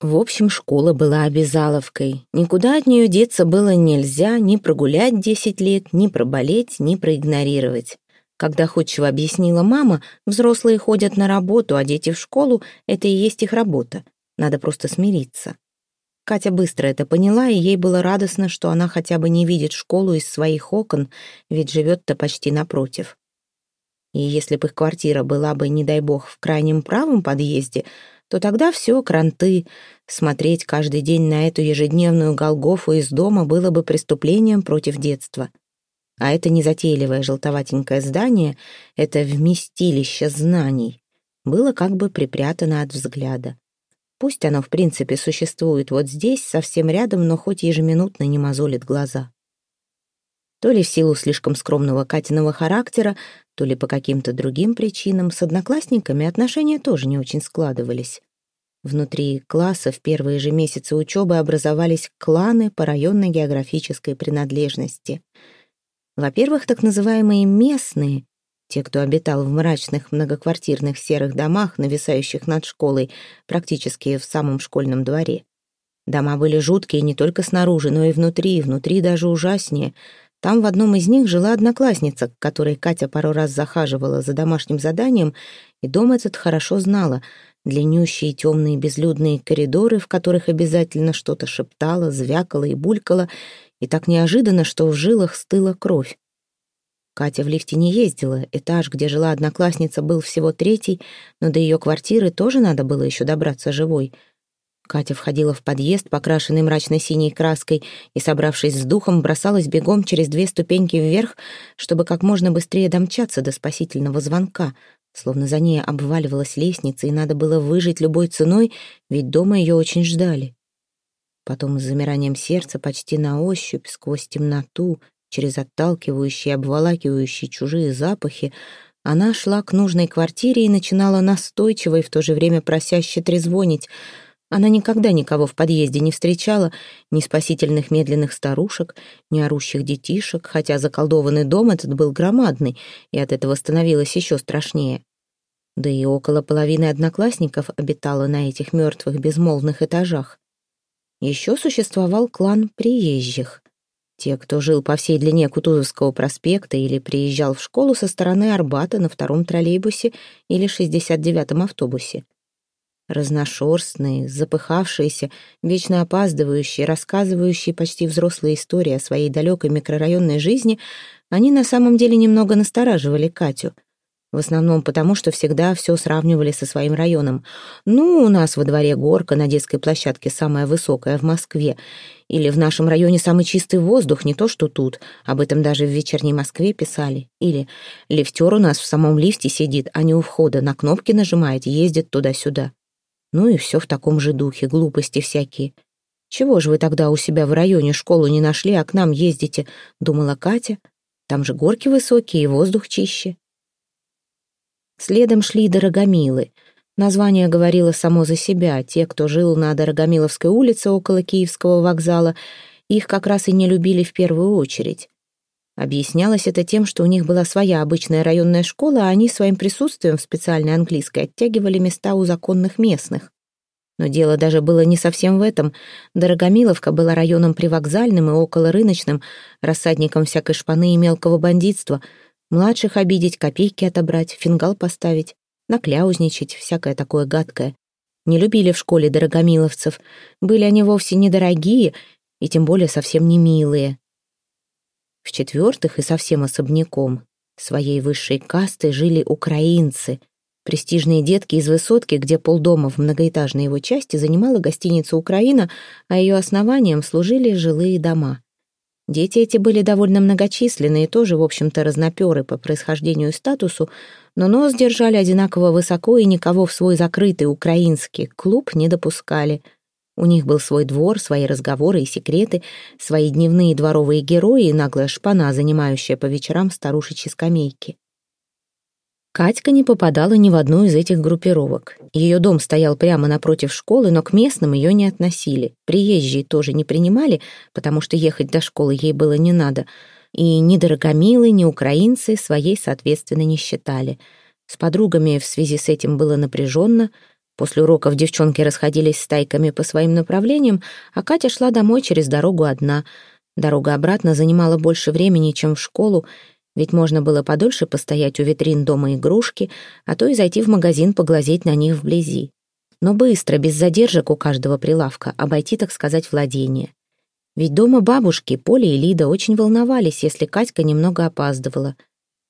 В общем, школа была обязаловкой. Никуда от нее деться было нельзя, ни прогулять десять лет, ни проболеть, ни проигнорировать. Когда ходчиво объяснила мама, взрослые ходят на работу, а дети в школу — это и есть их работа. Надо просто смириться. Катя быстро это поняла, и ей было радостно, что она хотя бы не видит школу из своих окон, ведь живет-то почти напротив. И если бы их квартира была бы, не дай бог, в крайнем правом подъезде, то тогда все, кранты. Смотреть каждый день на эту ежедневную Голгофу из дома было бы преступлением против детства. А это незатейливое желтоватенькое здание, это вместилище знаний, было как бы припрятано от взгляда. Пусть оно, в принципе, существует вот здесь, совсем рядом, но хоть ежеминутно не мозолит глаза. То ли в силу слишком скромного Катиного характера, то ли по каким-то другим причинам, с одноклассниками отношения тоже не очень складывались. Внутри класса в первые же месяцы учебы образовались кланы по районной географической принадлежности — во-первых, так называемые местные, те, кто обитал в мрачных многоквартирных серых домах, нависающих над школой, практически в самом школьном дворе. Дома были жуткие не только снаружи, но и внутри, внутри даже ужаснее. Там в одном из них жила одноклассница, к которой Катя пару раз захаживала за домашним заданием, и дом этот хорошо знала. Длиннющие темные безлюдные коридоры, в которых обязательно что-то шептало, звякало и булькало, и так неожиданно, что в жилах стыла кровь. Катя в лифте не ездила, этаж, где жила одноклассница, был всего третий, но до ее квартиры тоже надо было еще добраться живой. Катя входила в подъезд, покрашенный мрачно-синей краской, и, собравшись с духом, бросалась бегом через две ступеньки вверх, чтобы как можно быстрее домчаться до спасительного звонка, словно за ней обваливалась лестница, и надо было выжить любой ценой, ведь дома ее очень ждали. Потом с замиранием сердца почти на ощупь, сквозь темноту, через отталкивающие, обволакивающие чужие запахи, она шла к нужной квартире и начинала настойчиво и в то же время просяще трезвонить. Она никогда никого в подъезде не встречала, ни спасительных медленных старушек, ни орущих детишек, хотя заколдованный дом этот был громадный, и от этого становилось еще страшнее. Да и около половины одноклассников обитало на этих мертвых безмолвных этажах. Еще существовал клан приезжих. Те, кто жил по всей длине Кутузовского проспекта или приезжал в школу со стороны Арбата на втором троллейбусе или 69-м автобусе. Разношерстные, запыхавшиеся, вечно опаздывающие, рассказывающие почти взрослые истории о своей далекой микрорайонной жизни, они на самом деле немного настораживали Катю — в основном потому, что всегда все сравнивали со своим районом. Ну, у нас во дворе горка на детской площадке самая высокая в Москве. Или в нашем районе самый чистый воздух, не то что тут. Об этом даже в вечерней Москве писали. Или лифтер у нас в самом лифте сидит, а не у входа, на кнопки нажимает, ездит туда-сюда. Ну и все в таком же духе, глупости всякие. «Чего же вы тогда у себя в районе школу не нашли, а к нам ездите?» — думала Катя. «Там же горки высокие и воздух чище». Следом шли Дорогомилы. Название говорило само за себя. Те, кто жил на Дорогомиловской улице около Киевского вокзала, их как раз и не любили в первую очередь. Объяснялось это тем, что у них была своя обычная районная школа, а они своим присутствием в специальной английской оттягивали места у законных местных. Но дело даже было не совсем в этом. Дорогомиловка была районом привокзальным и околорыночным, рассадником всякой шпаны и мелкого бандитства — Младших обидеть, копейки отобрать, фингал поставить, накляузничать, всякое такое гадкое. Не любили в школе дорогомиловцев. Были они вовсе недорогие и тем более совсем не милые. В-четвертых и совсем особняком своей высшей касты жили украинцы, престижные детки из высотки, где полдома в многоэтажной его части занимала гостиница «Украина», а ее основанием служили жилые дома. Дети эти были довольно многочисленные, тоже, в общем-то, разноперы по происхождению и статусу, но нос держали одинаково высоко и никого в свой закрытый украинский клуб не допускали. У них был свой двор, свои разговоры и секреты, свои дневные дворовые герои и наглая шпана, занимающая по вечерам старушечьи скамейки. Катька не попадала ни в одну из этих группировок. Ее дом стоял прямо напротив школы, но к местным ее не относили. Приезжие тоже не принимали, потому что ехать до школы ей было не надо. И ни дорогомилы, ни украинцы своей, соответственно, не считали. С подругами в связи с этим было напряженно. После уроков девчонки расходились стайками по своим направлениям, а Катя шла домой через дорогу одна. Дорога обратно занимала больше времени, чем в школу, ведь можно было подольше постоять у витрин дома игрушки, а то и зайти в магазин поглазеть на них вблизи. Но быстро, без задержек у каждого прилавка, обойти, так сказать, владение. Ведь дома бабушки Поля и Лида очень волновались, если Катька немного опаздывала.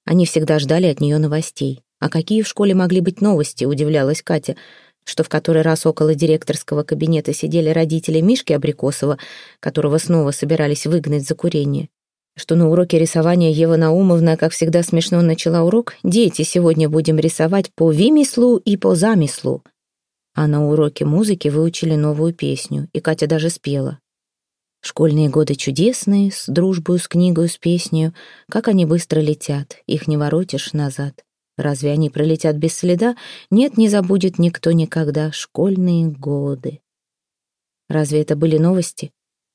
Они всегда ждали от нее новостей. А какие в школе могли быть новости, удивлялась Катя, что в который раз около директорского кабинета сидели родители Мишки Абрикосова, которого снова собирались выгнать за курение. Что на уроке рисования Ева Наумовна, как всегда смешно начала урок, «Дети, сегодня будем рисовать по вимислу и по замыслу». А на уроке музыки выучили новую песню, и Катя даже спела. Школьные годы чудесные, с дружбою, с книгою, с песнею, как они быстро летят, их не воротишь назад. Разве они пролетят без следа? Нет, не забудет никто никогда школьные годы. Разве это были новости?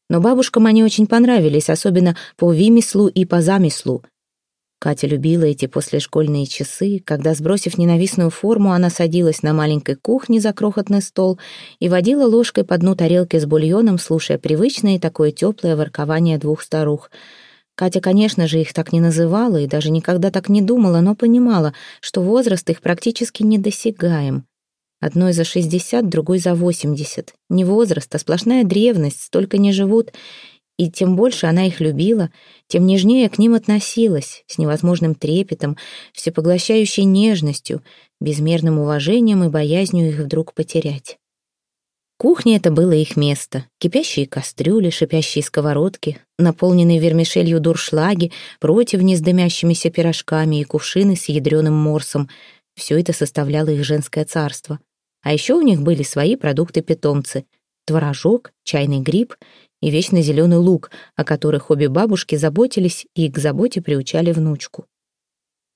Но бабушкам они очень понравились, особенно по вимислу и по замыслу. Катя любила эти послешкольные часы, когда, сбросив ненавистную форму, она садилась на маленькой кухне за крохотный стол и водила ложкой по дну тарелки с бульоном, слушая привычное такое теплое воркование двух старух. Катя, конечно же, их так не называла и даже никогда так не думала, но понимала, что возраст их практически недосягаем. Одной за шестьдесят, другой за восемьдесят. Не возраст, а сплошная древность, столько не живут, и тем больше она их любила, тем нежнее к ним относилась, с невозможным трепетом, всепоглощающей нежностью, безмерным уважением и боязнью их вдруг потерять. Кухня — это было их место. Кипящие кастрюли, шипящие сковородки, наполненные вермишелью дуршлаги, противни с дымящимися пирожками и кувшины с ядреным морсом. Все это составляло их женское царство. А еще у них были свои продукты-питомцы — творожок, чайный гриб — и вечно зеленый лук, о которых обе бабушки заботились и к заботе приучали внучку.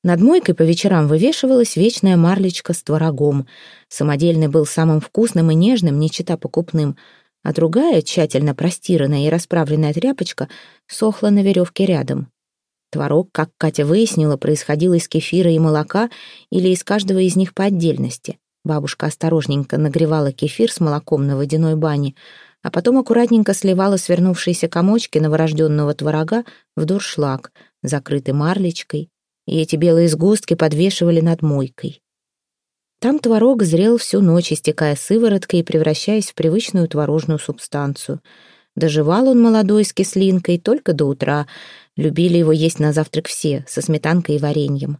Над мойкой по вечерам вывешивалась вечная марлечка с творогом. Самодельный был самым вкусным и нежным, не чита покупным, а другая, тщательно простиранная и расправленная тряпочка, сохла на веревке рядом. Творог, как Катя выяснила, происходил из кефира и молока или из каждого из них по отдельности. Бабушка осторожненько нагревала кефир с молоком на водяной бане, а потом аккуратненько сливала свернувшиеся комочки новорожденного творога в дуршлаг, закрытый марлечкой, и эти белые сгустки подвешивали над мойкой. Там творог зрел всю ночь, истекая сывороткой и превращаясь в привычную творожную субстанцию. Доживал он молодой с кислинкой только до утра. Любили его есть на завтрак все, со сметанкой и вареньем.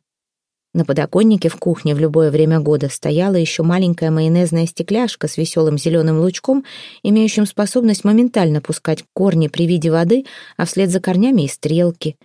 На подоконнике в кухне в любое время года стояла еще маленькая майонезная стекляшка с веселым зеленым лучком, имеющим способность моментально пускать корни при виде воды, а вслед за корнями и стрелки.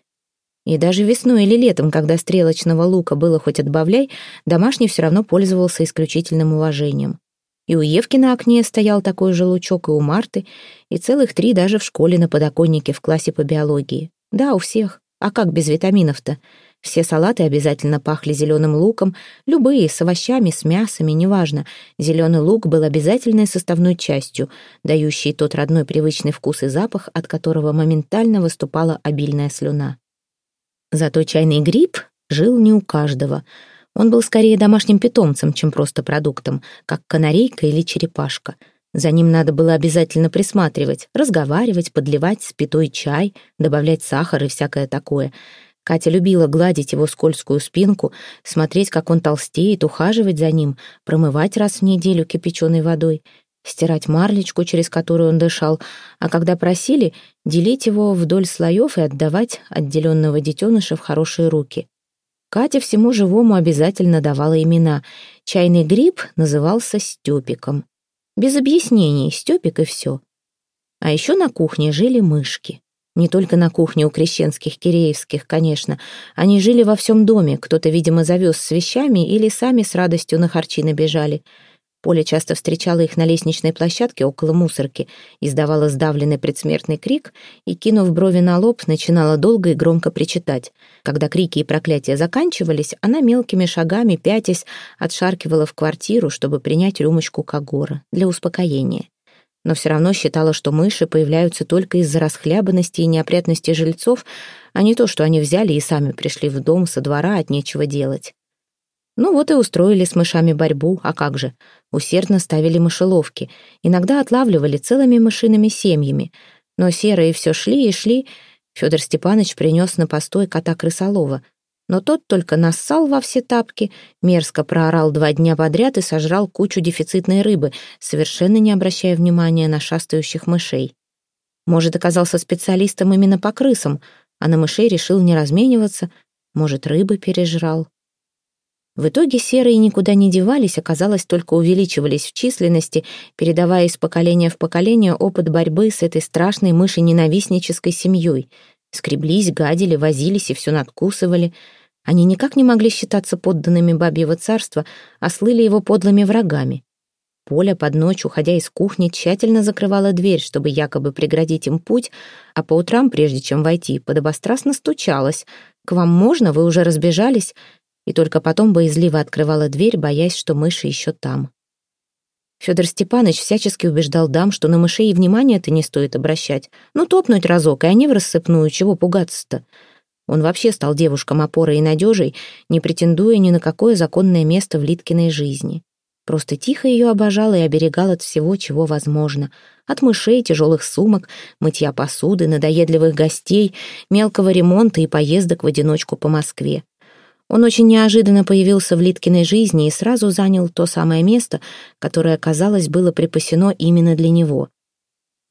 И даже весной или летом, когда стрелочного лука было хоть отбавляй, домашний все равно пользовался исключительным уважением. И у Евки на окне стоял такой же лучок, и у Марты, и целых три даже в школе на подоконнике в классе по биологии. Да, у всех. А как без витаминов-то? Все салаты обязательно пахли зеленым луком, любые, с овощами, с мясами, неважно. Зеленый лук был обязательной составной частью, дающей тот родной привычный вкус и запах, от которого моментально выступала обильная слюна. Зато чайный гриб жил не у каждого. Он был скорее домашним питомцем, чем просто продуктом, как канарейка или черепашка. За ним надо было обязательно присматривать, разговаривать, подливать спитой чай, добавлять сахар и всякое такое — Катя любила гладить его скользкую спинку, смотреть, как он толстеет, ухаживать за ним, промывать раз в неделю кипяченой водой, стирать марлечку, через которую он дышал, а когда просили, делить его вдоль слоев и отдавать отделенного детеныша в хорошие руки. Катя всему живому обязательно давала имена. Чайный гриб назывался Степиком. Без объяснений, Степик и все. А еще на кухне жили мышки. Не только на кухне у крещенских, киреевских, конечно. Они жили во всем доме, кто-то, видимо, завез с вещами или сами с радостью на харчи набежали. Поля часто встречала их на лестничной площадке около мусорки, издавала сдавленный предсмертный крик и, кинув брови на лоб, начинала долго и громко причитать. Когда крики и проклятия заканчивались, она мелкими шагами, пятясь, отшаркивала в квартиру, чтобы принять рюмочку Кагора для успокоения но все равно считала, что мыши появляются только из-за расхлябанности и неопрятности жильцов, а не то, что они взяли и сами пришли в дом со двора от нечего делать. Ну вот и устроили с мышами борьбу, а как же? Усердно ставили мышеловки, иногда отлавливали целыми мышиными семьями. Но серые все шли и шли. Федор Степанович принес на постой кота крысолова. Но тот только нассал во все тапки, мерзко проорал два дня подряд и сожрал кучу дефицитной рыбы, совершенно не обращая внимания на шастающих мышей. Может, оказался специалистом именно по крысам, а на мышей решил не размениваться, может, рыбы пережрал. В итоге серые никуда не девались, оказалось, только увеличивались в численности, передавая из поколения в поколение опыт борьбы с этой страшной мышей-ненавистнической семьей. Скреблись, гадили, возились и все надкусывали. Они никак не могли считаться подданными бабьего царства, а слыли его подлыми врагами. Поля под ночь, уходя из кухни, тщательно закрывала дверь, чтобы якобы преградить им путь, а по утрам, прежде чем войти, подобострастно стучалась. «К вам можно? Вы уже разбежались?» И только потом боязливо открывала дверь, боясь, что мыши еще там. Федор Степанович всячески убеждал дам, что на мышей и внимания-то не стоит обращать. Ну, топнуть разок, и они в рассыпную, чего пугаться-то? Он вообще стал девушкам опорой и надежей, не претендуя ни на какое законное место в Литкиной жизни. Просто тихо ее обожал и оберегал от всего, чего возможно. От мышей, тяжелых сумок, мытья посуды, надоедливых гостей, мелкого ремонта и поездок в одиночку по Москве. Он очень неожиданно появился в Литкиной жизни и сразу занял то самое место, которое, казалось, было припасено именно для него.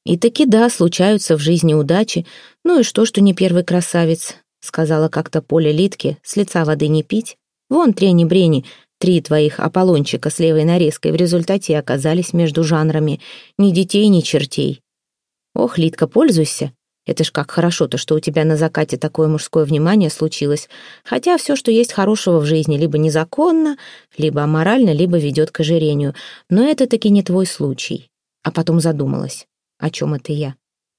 «И таки да, случаются в жизни удачи. Ну и что, что не первый красавец?» — сказала как-то Поля Литке, с лица воды не пить. «Вон, трени-брени, три твоих Аполлончика с левой нарезкой в результате оказались между жанрами. Ни детей, ни чертей. Ох, Литка, пользуйся. Это ж как хорошо-то, что у тебя на закате такое мужское внимание случилось. Хотя все, что есть хорошего в жизни, либо незаконно, либо аморально, либо ведет к ожирению. Но это таки не твой случай. А потом задумалась. О чем это я?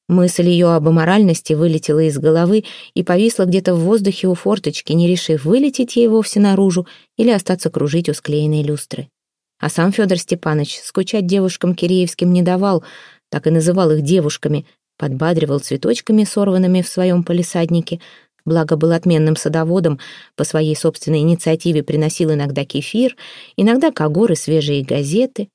Мысль ее об аморальности вылетела из головы и повисла где-то в воздухе у форточки, не решив, вылететь ей вовсе наружу или остаться кружить у склеенной люстры. А сам Федор Степанович скучать девушкам киреевским не давал, так и называл их девушками, подбадривал цветочками, сорванными в своем полисаднике, благо был отменным садоводом, по своей собственной инициативе приносил иногда кефир, иногда когоры свежие газеты.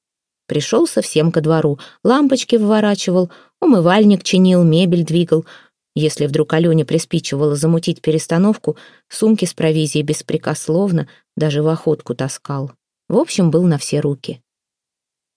Пришел совсем ко двору, лампочки вворачивал, умывальник чинил, мебель двигал. Если вдруг Алене приспичивало замутить перестановку, сумки с провизией беспрекословно даже в охотку таскал. В общем, был на все руки.